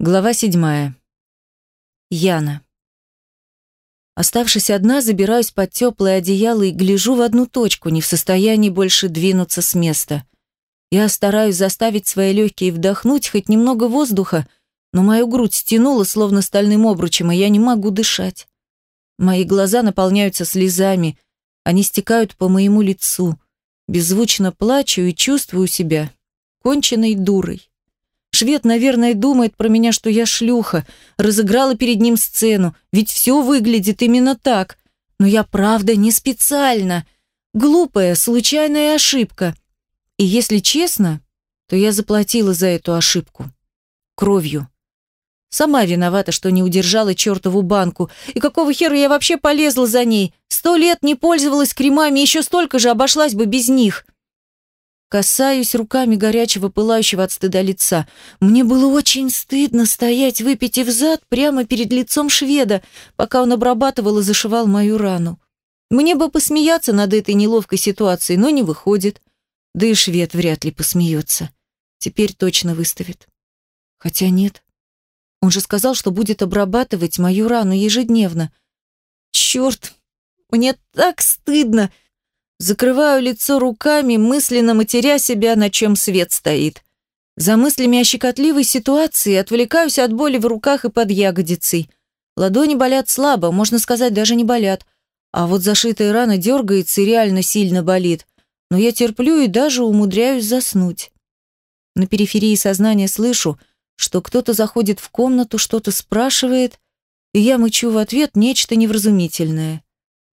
Глава седьмая. Яна. Оставшись одна, забираюсь под теплое одеяло и гляжу в одну точку, не в состоянии больше двинуться с места. Я стараюсь заставить свои легкие вдохнуть хоть немного воздуха, но мою грудь стянуло словно стальным обручем, и я не могу дышать. Мои глаза наполняются слезами, они стекают по моему лицу. Беззвучно плачу и чувствую себя конченной дурой. Швед, наверное, думает про меня, что я шлюха, разыграла перед ним сцену, ведь все выглядит именно так. Но я правда не специально. Глупая, случайная ошибка. И если честно, то я заплатила за эту ошибку. Кровью. Сама виновата, что не удержала чертову банку. И какого хера я вообще полезла за ней? Сто лет не пользовалась кремами, еще столько же обошлась бы без них. Касаюсь руками горячего, пылающего от стыда лица. Мне было очень стыдно стоять, выпитив зад прямо перед лицом шведа, пока он обрабатывал и зашивал мою рану. Мне бы посмеяться над этой неловкой ситуацией, но не выходит. Да и швед вряд ли посмеется. Теперь точно выставит. Хотя нет. Он же сказал, что будет обрабатывать мою рану ежедневно. Черт, мне так стыдно. Закрываю лицо руками, мысленно матеря себя, на чем свет стоит. За мыслями о щекотливой ситуации отвлекаюсь от боли в руках и под ягодицей. Ладони болят слабо, можно сказать, даже не болят. А вот зашитая рана дергается и реально сильно болит. Но я терплю и даже умудряюсь заснуть. На периферии сознания слышу, что кто-то заходит в комнату, что-то спрашивает, и я мычу в ответ нечто невразумительное.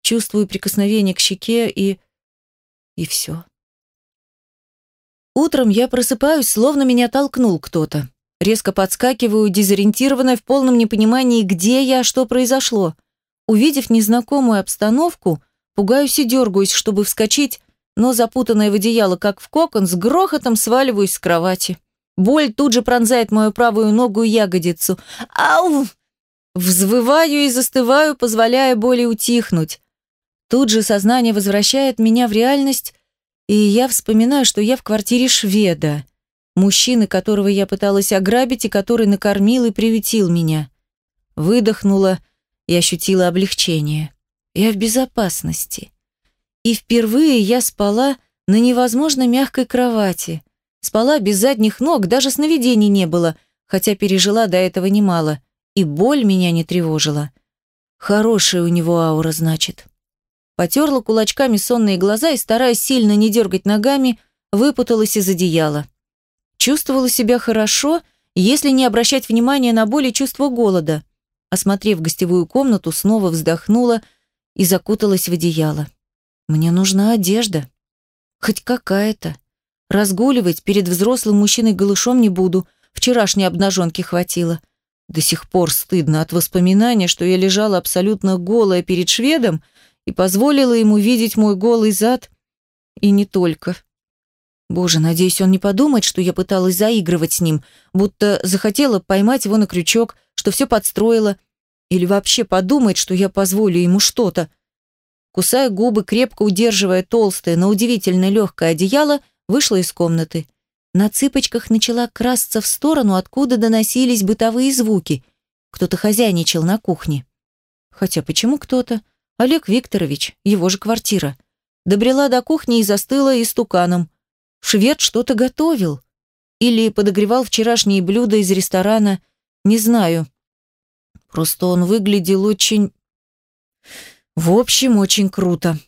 Чувствую прикосновение к щеке и и все. Утром я просыпаюсь, словно меня толкнул кто-то. Резко подскакиваю, дезориентированная в полном непонимании, где я, что произошло. Увидев незнакомую обстановку, пугаюсь и дергаюсь, чтобы вскочить, но запутанная в одеяло, как в кокон, с грохотом сваливаюсь с кровати. Боль тут же пронзает мою правую ногу и ягодицу. Ау! Взвываю и застываю, позволяя боли утихнуть. Тут же сознание возвращает меня в реальность, и я вспоминаю, что я в квартире шведа, мужчины, которого я пыталась ограбить и который накормил и приютил меня. Выдохнула и ощутила облегчение. Я в безопасности. И впервые я спала на невозможно мягкой кровати. Спала без задних ног, даже сновидений не было, хотя пережила до этого немало, и боль меня не тревожила. Хорошая у него аура, значит. Потерла кулачками сонные глаза и, стараясь сильно не дергать ногами, выпуталась из одеяла. Чувствовала себя хорошо, если не обращать внимания на боль и чувство голода. Осмотрев гостевую комнату, снова вздохнула и закуталась в одеяло. Мне нужна одежда. Хоть какая-то. Разгуливать перед взрослым мужчиной голышом не буду. Вчерашней обнаженки хватило. До сих пор стыдно от воспоминания, что я лежала абсолютно голая перед шведом, и позволила ему видеть мой голый зад, и не только. Боже, надеюсь, он не подумает, что я пыталась заигрывать с ним, будто захотела поймать его на крючок, что все подстроила, или вообще подумает, что я позволю ему что-то. Кусая губы, крепко удерживая толстое, но удивительно легкое одеяло, вышла из комнаты. На цыпочках начала красться в сторону, откуда доносились бытовые звуки. Кто-то хозяйничал на кухне. Хотя почему кто-то? Олег Викторович, его же квартира. Добрела до кухни и застыла истуканом. Швед что-то готовил. Или подогревал вчерашние блюда из ресторана. Не знаю. Просто он выглядел очень... В общем, очень круто.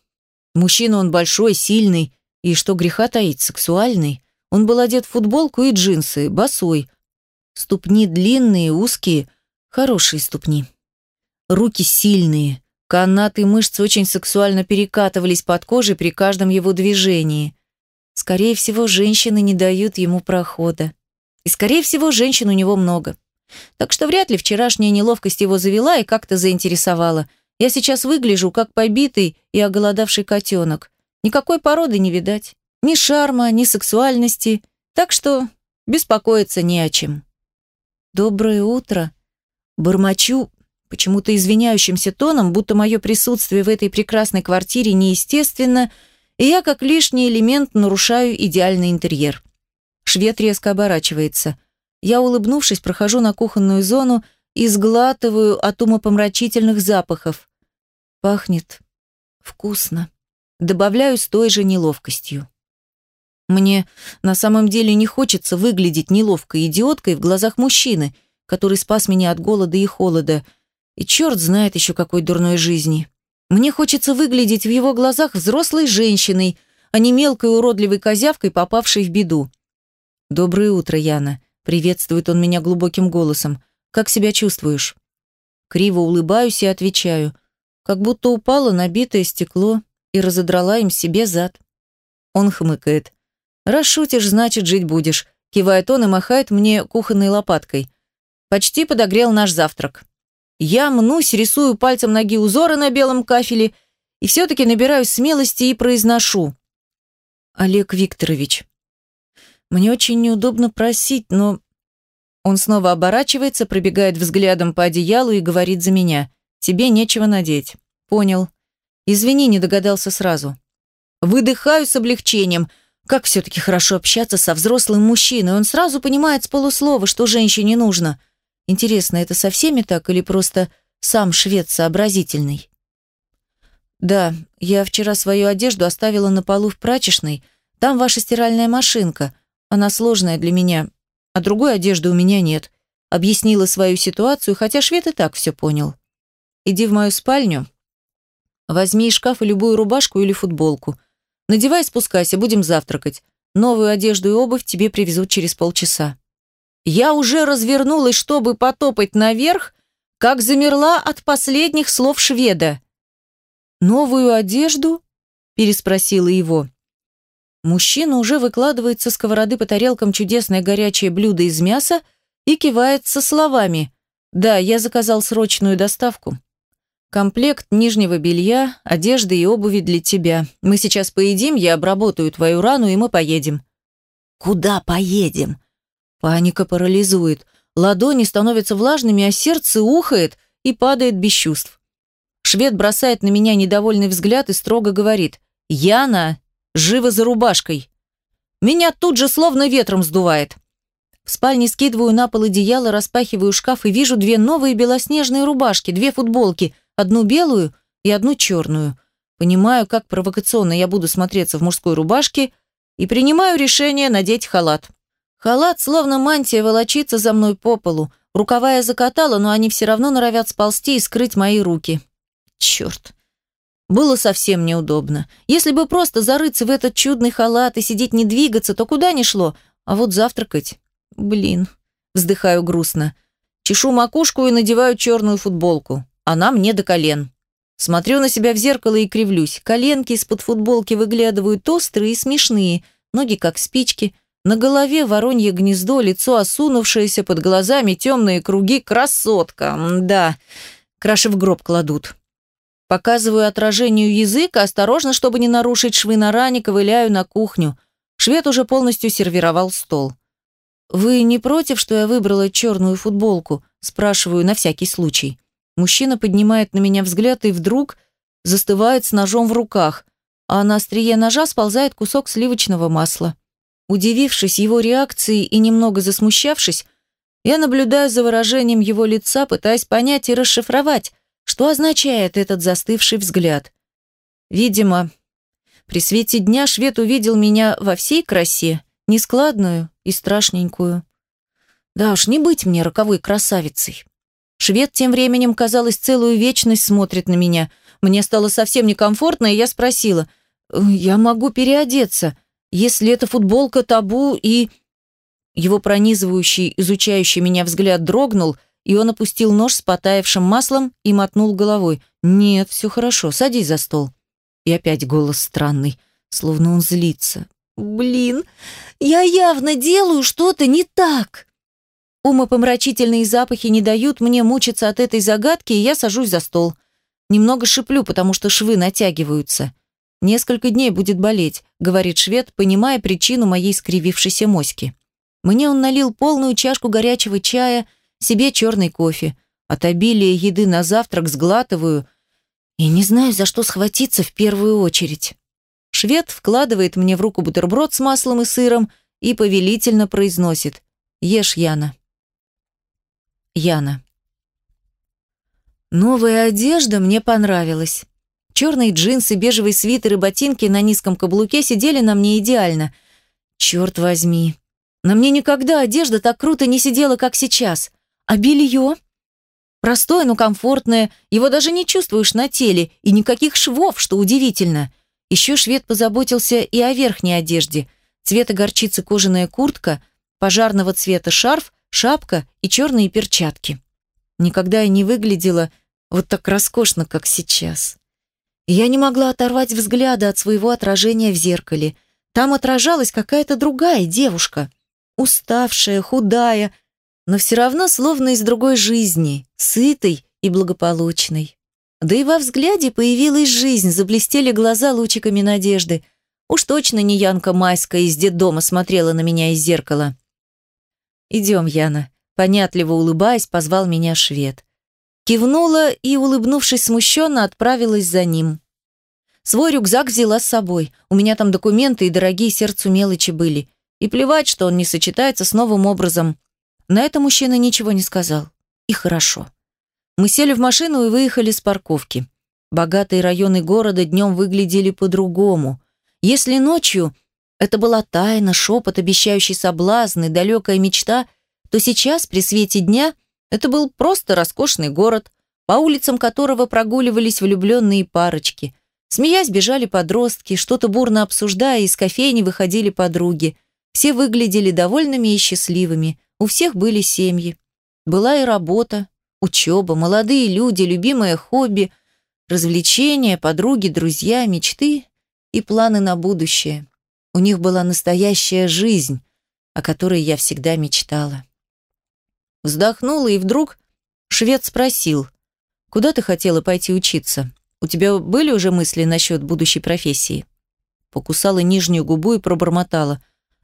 Мужчина он большой, сильный, и, что греха таить, сексуальный. Он был одет в футболку и джинсы, босой. Ступни длинные, узкие, хорошие ступни. Руки сильные, Канаты мышц очень сексуально перекатывались под кожей при каждом его движении. Скорее всего, женщины не дают ему прохода. И, скорее всего, женщин у него много. Так что вряд ли вчерашняя неловкость его завела и как-то заинтересовала. Я сейчас выгляжу, как побитый и оголодавший котенок. Никакой породы не видать. Ни шарма, ни сексуальности. Так что беспокоиться не о чем. «Доброе утро!» Бормочу, почему-то извиняющимся тоном, будто мое присутствие в этой прекрасной квартире неестественно, и я как лишний элемент нарушаю идеальный интерьер. Швед резко оборачивается. Я, улыбнувшись, прохожу на кухонную зону и сглатываю от умопомрачительных запахов. Пахнет вкусно. Добавляю с той же неловкостью. Мне на самом деле не хочется выглядеть неловкой идиоткой в глазах мужчины, который спас меня от голода и холода, и черт знает еще какой дурной жизни. Мне хочется выглядеть в его глазах взрослой женщиной, а не мелкой уродливой козявкой, попавшей в беду. «Доброе утро, Яна», — приветствует он меня глубоким голосом. «Как себя чувствуешь?» Криво улыбаюсь и отвечаю, как будто упало набитое стекло и разодрала им себе зад. Он хмыкает. «Раз шутишь, значит, жить будешь», — кивает он и махает мне кухонной лопаткой. Почти подогрел наш завтрак. Я мнусь, рисую пальцем ноги узоры на белом кафеле и все-таки набираюсь смелости и произношу. «Олег Викторович, мне очень неудобно просить, но...» Он снова оборачивается, пробегает взглядом по одеялу и говорит за меня. «Тебе нечего надеть». «Понял. Извини, не догадался сразу». Выдыхаю с облегчением. Как все-таки хорошо общаться со взрослым мужчиной. Он сразу понимает с полуслова, что женщине нужно – Интересно, это со всеми так или просто сам швед сообразительный? Да, я вчера свою одежду оставила на полу в прачечной. Там ваша стиральная машинка. Она сложная для меня, а другой одежды у меня нет. Объяснила свою ситуацию, хотя швед и так все понял. Иди в мою спальню, возьми из шкафа любую рубашку или футболку. Надевай, спускайся, будем завтракать. Новую одежду и обувь тебе привезут через полчаса. Я уже развернулась, чтобы потопать наверх, как замерла от последних слов шведа. «Новую одежду?» – переспросила его. Мужчина уже выкладывает со сковороды по тарелкам чудесное горячее блюдо из мяса и кивает со словами «Да, я заказал срочную доставку. Комплект нижнего белья, одежды и обуви для тебя. Мы сейчас поедим, я обработаю твою рану, и мы поедем». «Куда поедем?» Паника парализует. Ладони становятся влажными, а сердце ухает и падает без чувств. Швед бросает на меня недовольный взгляд и строго говорит «Яна, живо за рубашкой!» Меня тут же словно ветром сдувает. В спальне скидываю на пол одеяло, распахиваю шкаф и вижу две новые белоснежные рубашки, две футболки, одну белую и одну черную. Понимаю, как провокационно я буду смотреться в мужской рубашке и принимаю решение надеть халат. Халат, словно мантия, волочится за мной по полу. Рукава я закатала, но они все равно норовят сползти и скрыть мои руки. Черт. Было совсем неудобно. Если бы просто зарыться в этот чудный халат и сидеть не двигаться, то куда ни шло. А вот завтракать... Блин. Вздыхаю грустно. Чешу макушку и надеваю черную футболку. Она мне до колен. Смотрю на себя в зеркало и кривлюсь. Коленки из-под футболки выглядывают острые и смешные, ноги как спички, на голове воронье гнездо, лицо осунувшееся, под глазами темные круги. Красотка, да, краши в гроб кладут. Показываю отражению языка, осторожно, чтобы не нарушить швы на ране, ковыляю на кухню. Швед уже полностью сервировал стол. «Вы не против, что я выбрала черную футболку?» Спрашиваю на всякий случай. Мужчина поднимает на меня взгляд и вдруг застывает с ножом в руках, а на острие ножа сползает кусок сливочного масла. Удивившись его реакции и немного засмущавшись, я наблюдаю за выражением его лица, пытаясь понять и расшифровать, что означает этот застывший взгляд. Видимо, при свете дня швед увидел меня во всей красе, нескладную и страшненькую. Да уж, не быть мне роковой красавицей. Швед тем временем, казалось, целую вечность смотрит на меня. Мне стало совсем некомфортно, и я спросила, «Я могу переодеться?» Если эта футболка табу и... Его пронизывающий, изучающий меня взгляд дрогнул, и он опустил нож с потаявшим маслом и мотнул головой. «Нет, все хорошо, садись за стол». И опять голос странный, словно он злится. «Блин, я явно делаю что-то не так!» Умопомрачительные запахи не дают мне мучиться от этой загадки, и я сажусь за стол. Немного шиплю, потому что швы натягиваются. «Несколько дней будет болеть», — говорит швед, понимая причину моей скривившейся моськи. Мне он налил полную чашку горячего чая, себе черный кофе. От обилия еды на завтрак сглатываю и не знаю, за что схватиться в первую очередь. Швед вкладывает мне в руку бутерброд с маслом и сыром и повелительно произносит Ешь, Яна. Яна. Новая одежда мне понравилась. Черные джинсы, бежевый свитер и ботинки на низком каблуке сидели на мне идеально. Черт возьми. На мне никогда одежда так круто не сидела, как сейчас. А белье? Простое, но комфортное, его даже не чувствуешь на теле, и никаких швов, что удивительно. Еще швед позаботился и о верхней одежде. Цвета горчицы кожаная куртка, пожарного цвета шарф, шапка и черные перчатки. Никогда я не выглядела вот так роскошно, как сейчас. Я не могла оторвать взгляда от своего отражения в зеркале. Там отражалась какая-то другая девушка. Уставшая, худая, но все равно словно из другой жизни, сытой и благополучной. Да и во взгляде появилась жизнь, заблестели глаза лучиками надежды. Уж точно не Янка Майская из детдома смотрела на меня из зеркала. «Идем, Яна», — понятливо улыбаясь, позвал меня швед. Кивнула и, улыбнувшись смущенно, отправилась за ним. Свой рюкзак взяла с собой. У меня там документы и дорогие сердцу мелочи были. И плевать, что он не сочетается с новым образом. На это мужчина ничего не сказал. И хорошо. Мы сели в машину и выехали с парковки. Богатые районы города днем выглядели по-другому. Если ночью это была тайна, шепот, обещающий соблазны, далекая мечта, то сейчас, при свете дня, это был просто роскошный город, по улицам которого прогуливались влюбленные парочки. Смеясь, бежали подростки, что-то бурно обсуждая, из кофейни выходили подруги. Все выглядели довольными и счастливыми, у всех были семьи. Была и работа, учеба, молодые люди, любимое хобби, развлечения, подруги, друзья, мечты и планы на будущее. У них была настоящая жизнь, о которой я всегда мечтала. Вздохнула, и вдруг швед спросил, «Куда ты хотела пойти учиться? У тебя были уже мысли насчет будущей профессии?» Покусала нижнюю губу и пробормотала.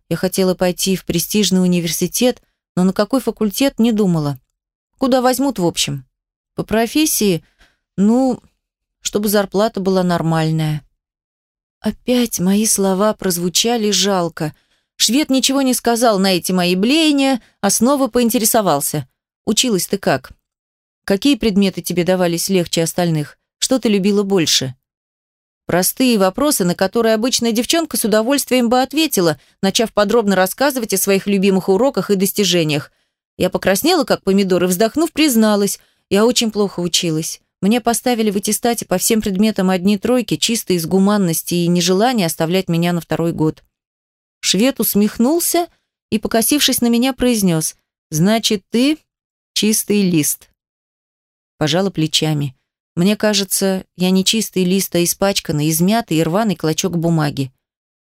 «Я хотела пойти в престижный университет, но на какой факультет не думала. Куда возьмут, в общем? По профессии, ну, чтобы зарплата была нормальная». Опять мои слова прозвучали жалко – Швед ничего не сказал на эти мои блеяния, а снова поинтересовался. «Училась ты как? Какие предметы тебе давались легче остальных? Что ты любила больше?» Простые вопросы, на которые обычная девчонка с удовольствием бы ответила, начав подробно рассказывать о своих любимых уроках и достижениях. Я покраснела, как помидор, и, вздохнув, призналась. Я очень плохо училась. Мне поставили в аттестате по всем предметам одни тройки, чисто из гуманности и нежелания оставлять меня на второй год. Швед усмехнулся и, покосившись на меня, произнес «Значит, ты чистый лист». Пожала плечами. Мне кажется, я не чистый лист, а испачканный, измятый и рваный клочок бумаги.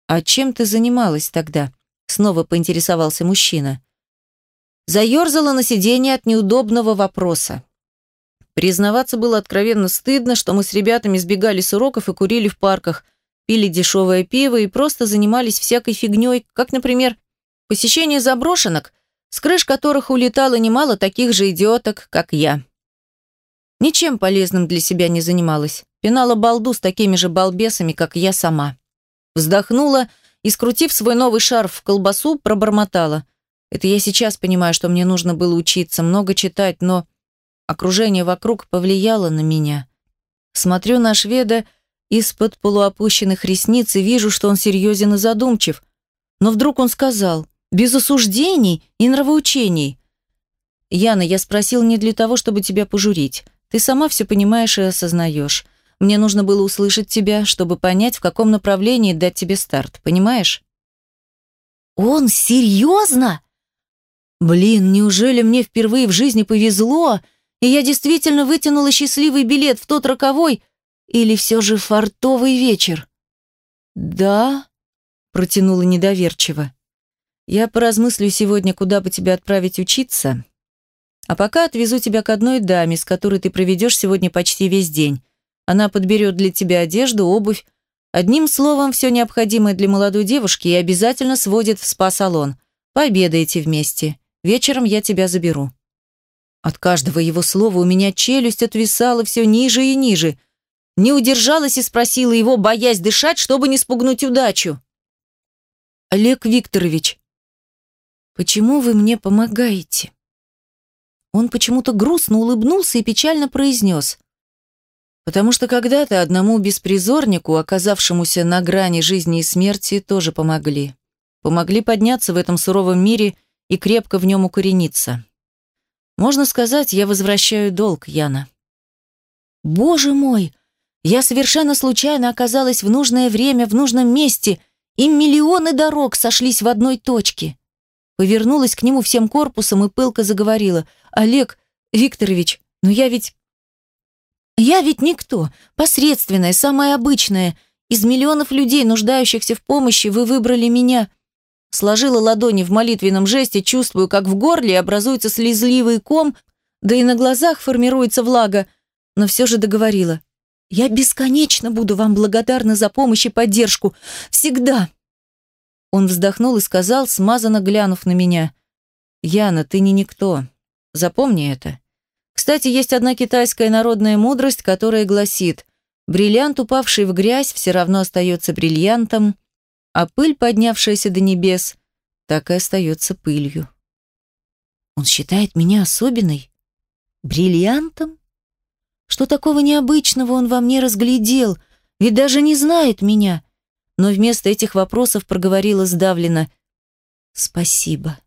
«А чем ты занималась тогда?» Снова поинтересовался мужчина. Заерзала на сиденье от неудобного вопроса. Признаваться было откровенно стыдно, что мы с ребятами сбегали с уроков и курили в парках, пили дешевое пиво и просто занимались всякой фигней, как, например, посещение заброшенок, с крыш которых улетало немало таких же идиоток, как я. Ничем полезным для себя не занималась. Пинала балду с такими же балбесами, как я сама. Вздохнула и, скрутив свой новый шарф в колбасу, пробормотала. Это я сейчас понимаю, что мне нужно было учиться, много читать, но окружение вокруг повлияло на меня. Смотрю на шведа из-под полуопущенных ресниц и вижу, что он серьезен и задумчив. Но вдруг он сказал, без осуждений и нравоучений. «Яна, я спросил не для того, чтобы тебя пожурить. Ты сама все понимаешь и осознаешь. Мне нужно было услышать тебя, чтобы понять, в каком направлении дать тебе старт, понимаешь?» «Он серьезно?» «Блин, неужели мне впервые в жизни повезло, и я действительно вытянула счастливый билет в тот роковой, или все же фартовый вечер? Да, протянула недоверчиво. Я поразмыслю сегодня, куда бы тебя отправить учиться. А пока отвезу тебя к одной даме, с которой ты проведешь сегодня почти весь день. Она подберет для тебя одежду, обувь, Одним словом, все необходимое для молодой девушки и обязательно сводит в спа-салон. Пообедаете вместе. Вечером я тебя заберу». От каждого его слова у меня челюсть отвисала все ниже и ниже – не удержалась и спросила его, боясь дышать, чтобы не спугнуть удачу. «Олег Викторович, Почему вы мне помогаете? Он почему-то грустно улыбнулся и печально произнес. Потому что когда-то одному беспризорнику, оказавшемуся на грани жизни и смерти, тоже помогли. Помогли подняться в этом суровом мире и крепко в нем укорениться. Можно сказать, я возвращаю долг, Яна. Боже мой! Я совершенно случайно оказалась в нужное время, в нужном месте, и миллионы дорог сошлись в одной точке. Повернулась к нему всем корпусом и пылко заговорила. «Олег Викторович, но я ведь я ведь никто, посредственная, самая обычная. Из миллионов людей, нуждающихся в помощи, вы выбрали меня. Сложила ладони в молитвенном жесте, чувствую, как в горле образуется слезливый ком, да и на глазах формируется влага, но все же договорила. Я бесконечно буду вам благодарна за помощь и поддержку. Всегда. Он вздохнул и сказал, смазанно глянув на меня. «Яна, ты не никто. Запомни это. Кстати, есть одна китайская народная мудрость, которая гласит «Бриллиант, упавший в грязь, все равно остается бриллиантом, а пыль, поднявшаяся до небес, так и остается пылью». Он считает меня особенной? Бриллиантом? Что такого необычного он во мне разглядел? Ведь даже не знает меня. Но вместо этих вопросов проговорила сдавленно «Спасибо».